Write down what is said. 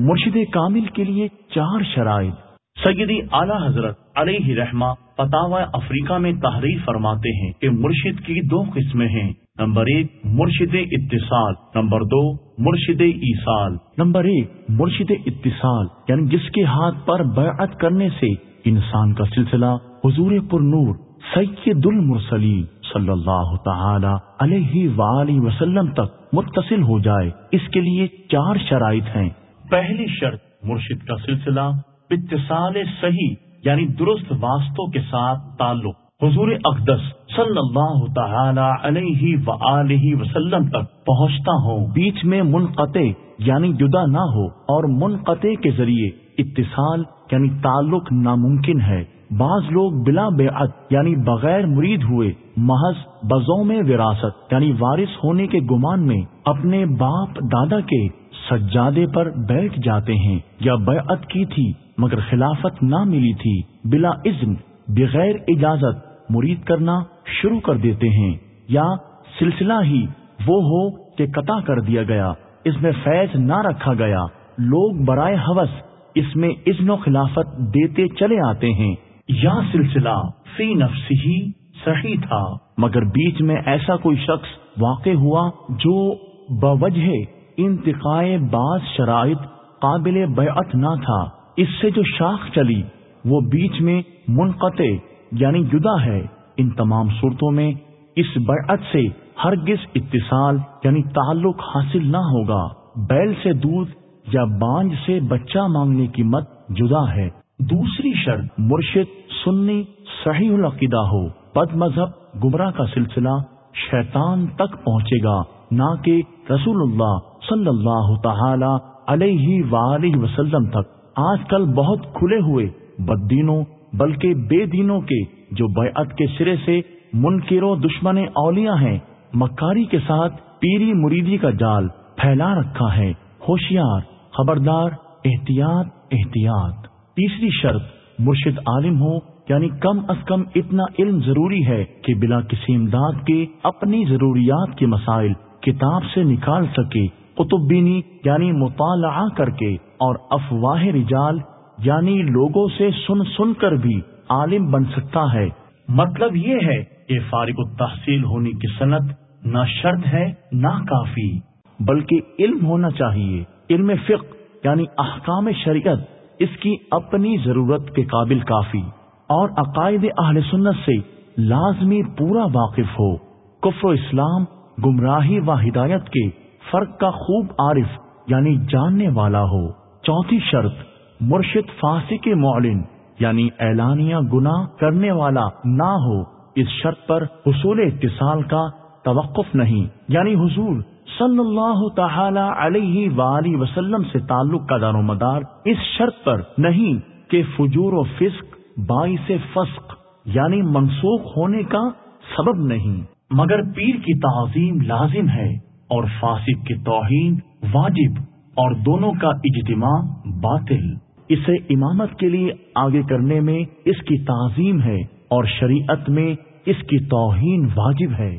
مرشد کامل کے لیے چار شرائط۔ سیدی اعلی حضرت علیہ رحمہ پتاوا افریقہ میں تحریر فرماتے ہیں کہ مرشد کی دو قسمیں ہیں۔ نمبر ایک مرشد اتصال۔ نمبر دو مرشد ایسال نمبر ایک مرشد اتصال یعنی جس کے ہاتھ پر بیعت کرنے سے انسان کا سلسلہ حضور پر نور سید المرسلین صلی اللہ تعالی علیہ وآلہ وسلم تک متصل ہو جائے۔ اس کے لیے چار شرائط ہیں۔ پہلی شرط مرشد کا سلسلہ اتصال صحیح یعنی درست واسطوں کے ساتھ تعلق۔ حضور اقدس صلی اللہ تعالی علیہ و وسلم تک پہنچتا ہو بیچ میں منقطع یعنی جدا نہ ہو اور منقطع کے ذریعے اتصال یعنی تعلق ناممکن ہے۔ بعض لوگ بلا بیعت یعنی بغیر مرید ہوئے محض بزوں میں وراثت یعنی وارث ہونے کے گمان میں اپنے باپ دادا کے سجادے پر بیٹھ جاتے ہیں یا بیعت کی تھی، مگر خلافت نہ ملی تھی۔ بلا اذن، بغیر اجازت مرید کرنا شروع کر دیتے ہیں۔ یا سلسلہ ہی وہ ہو کہ قطع کر دیا گیا۔ اس میں فیض نہ رکھا گیا۔ لوگ برائے حوث اس میں اذن و خلافت دیتے چلے آتے ہیں۔ یا سلسلہ فی نفس ہی صحیح تھا، مگر بیچ میں ایسا کوئی شخص واقع ہوا جو بوجہ انتقائے بعض شرائط قابل بیعت نہ تھا۔ اس سے جو شاخ چلی، وہ بیچ میں منقطع یعنی جدا ہے۔ ان تمام صورتوں میں اس بیعت سے ہرگز اتصال یعنی تعلق حاصل نہ ہوگا۔ بیل سے دودھ یا بانج سے بچہ مانگنے کی مت جدا ہے۔ دوسری شرط مرشد سنی صحیح العقیدہ ہو۔ پد مذہب گمراہ کا سلسلہ شیطان تک پہنچے گا، نہ کہ رسول اللہ صلی اللہ تعالی علیہ وآلہ وسلم تک آج کل بہت کھلے ہوئے بد دینوں بلکہ بے دینوں کے جو بیعت کے سرے سے منکر و دشمن اولیاء ہیں، مکاری کے ساتھ پیری مریدی کا جال پھیلا رکھا ہے۔ ہوشیار، خبردار، احتیاط احتیاط۔ تیسری شرط، مرشد عالم ہو یعنی کم از کم اتنا علم ضروری ہے کہ بلا کسی امداد کے اپنی ضروریات کے مسائل کتاب سے نکال سکے۔ قطب بینی یعنی مطالعہ کر کے اور افواہ رجال یعنی لوگوں سے سن سن کر بھی عالم بن سکتا ہے۔ مطلب یہ ہے کہ فارغ التحصیل ہونے کی صنعت نہ شرط ہے نہ کافی، بلکہ علم ہونا چاہیے۔ علم فقہ یعنی احکام شریعت، اس کی اپنی ضرورت کے قابل کافی۔ اور عقائد اہل سنت سے لازمی پورا واقف ہو۔ کفر و اسلام، گمراہی و ہدایت کے فرق کا خوب عارف یعنی جاننے والا ہو۔ چوتھی شرط، مرشد فاسی کے معلن یعنی اعلانیہ گنا کرنے والا نہ ہو۔ اس شرط پر حصول اتصال کا توقف نہیں یعنی حضور صلی اللہ تعالی علیہ وآلہ وسلم سے تعلق کا دار و مدار اس شرط پر نہیں کہ فجور و فسق، باعث فسق یعنی منسوخ ہونے کا سبب نہیں۔ مگر پیر کی تعظیم لازم ہے۔ اور فاسق کی توہین واجب اور دونوں کا اجتماع باطل۔ اسے امامت کے لیے آگے کرنے میں اس کی تعظیم ہے اور شریعت میں اس کی توہین واجب ہے۔